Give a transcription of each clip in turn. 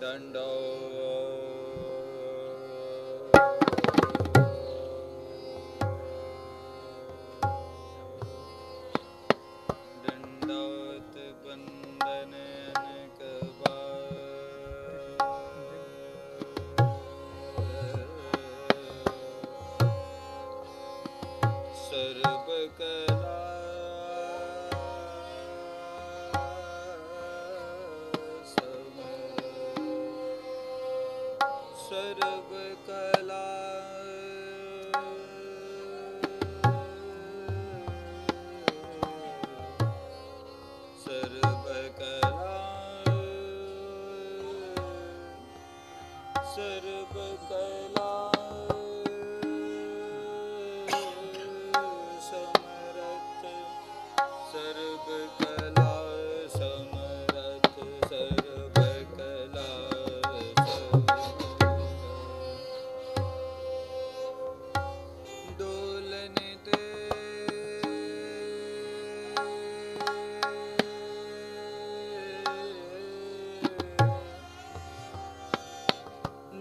ਦੰਡੋਤ ਬੰਦਨ ਅਨਕ ਸਰਬ ਕਲਾ ਸਰਬ ਕਲਾ। ਸਰਬ ਕਲਾ। ਸਰਬ ਕਲਾ। ਸਮਰਥ ਸਰਬ ਕਲਾ।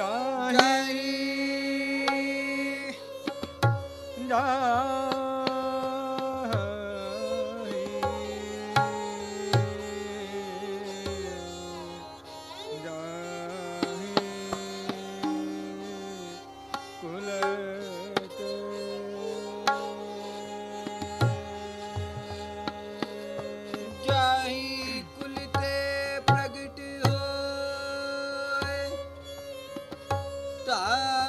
ਜਾਹੀ। ਜਾ ਕੁਲ 干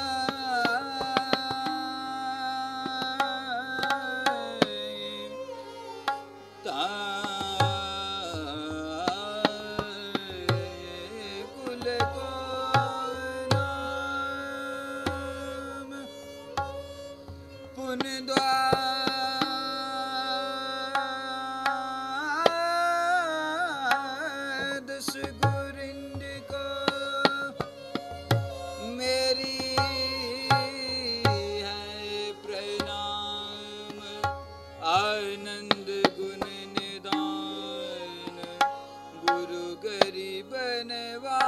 ਗੁਰੂ ਗਰੀਬ ਨਿਵਾ